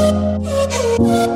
Oh,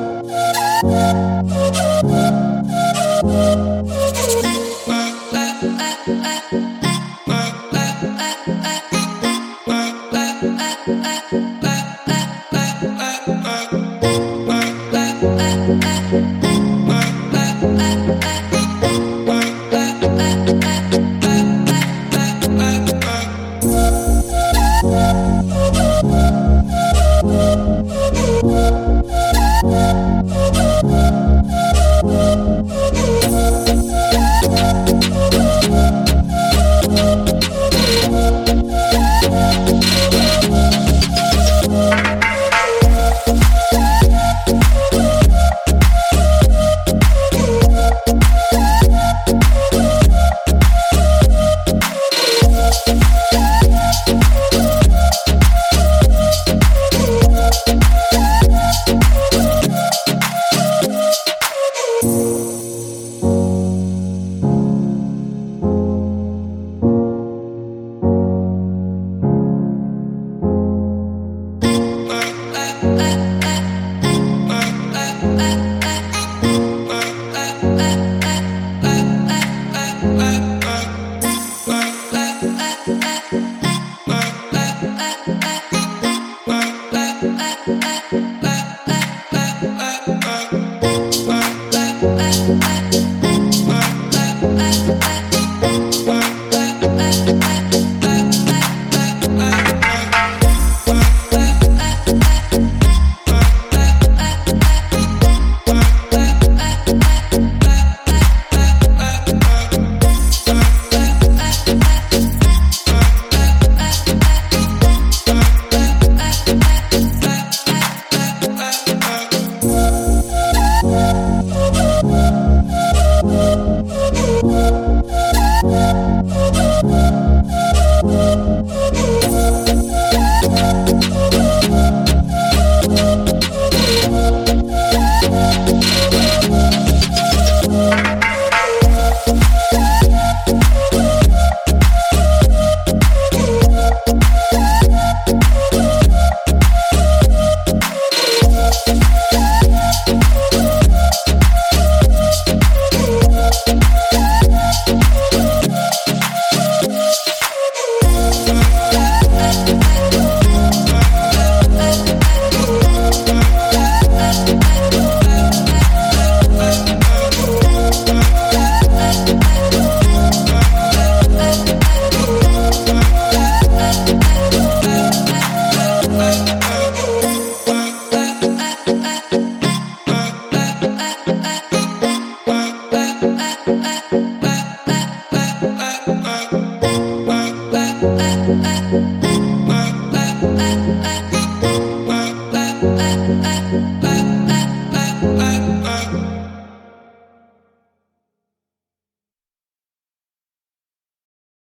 uh, uh.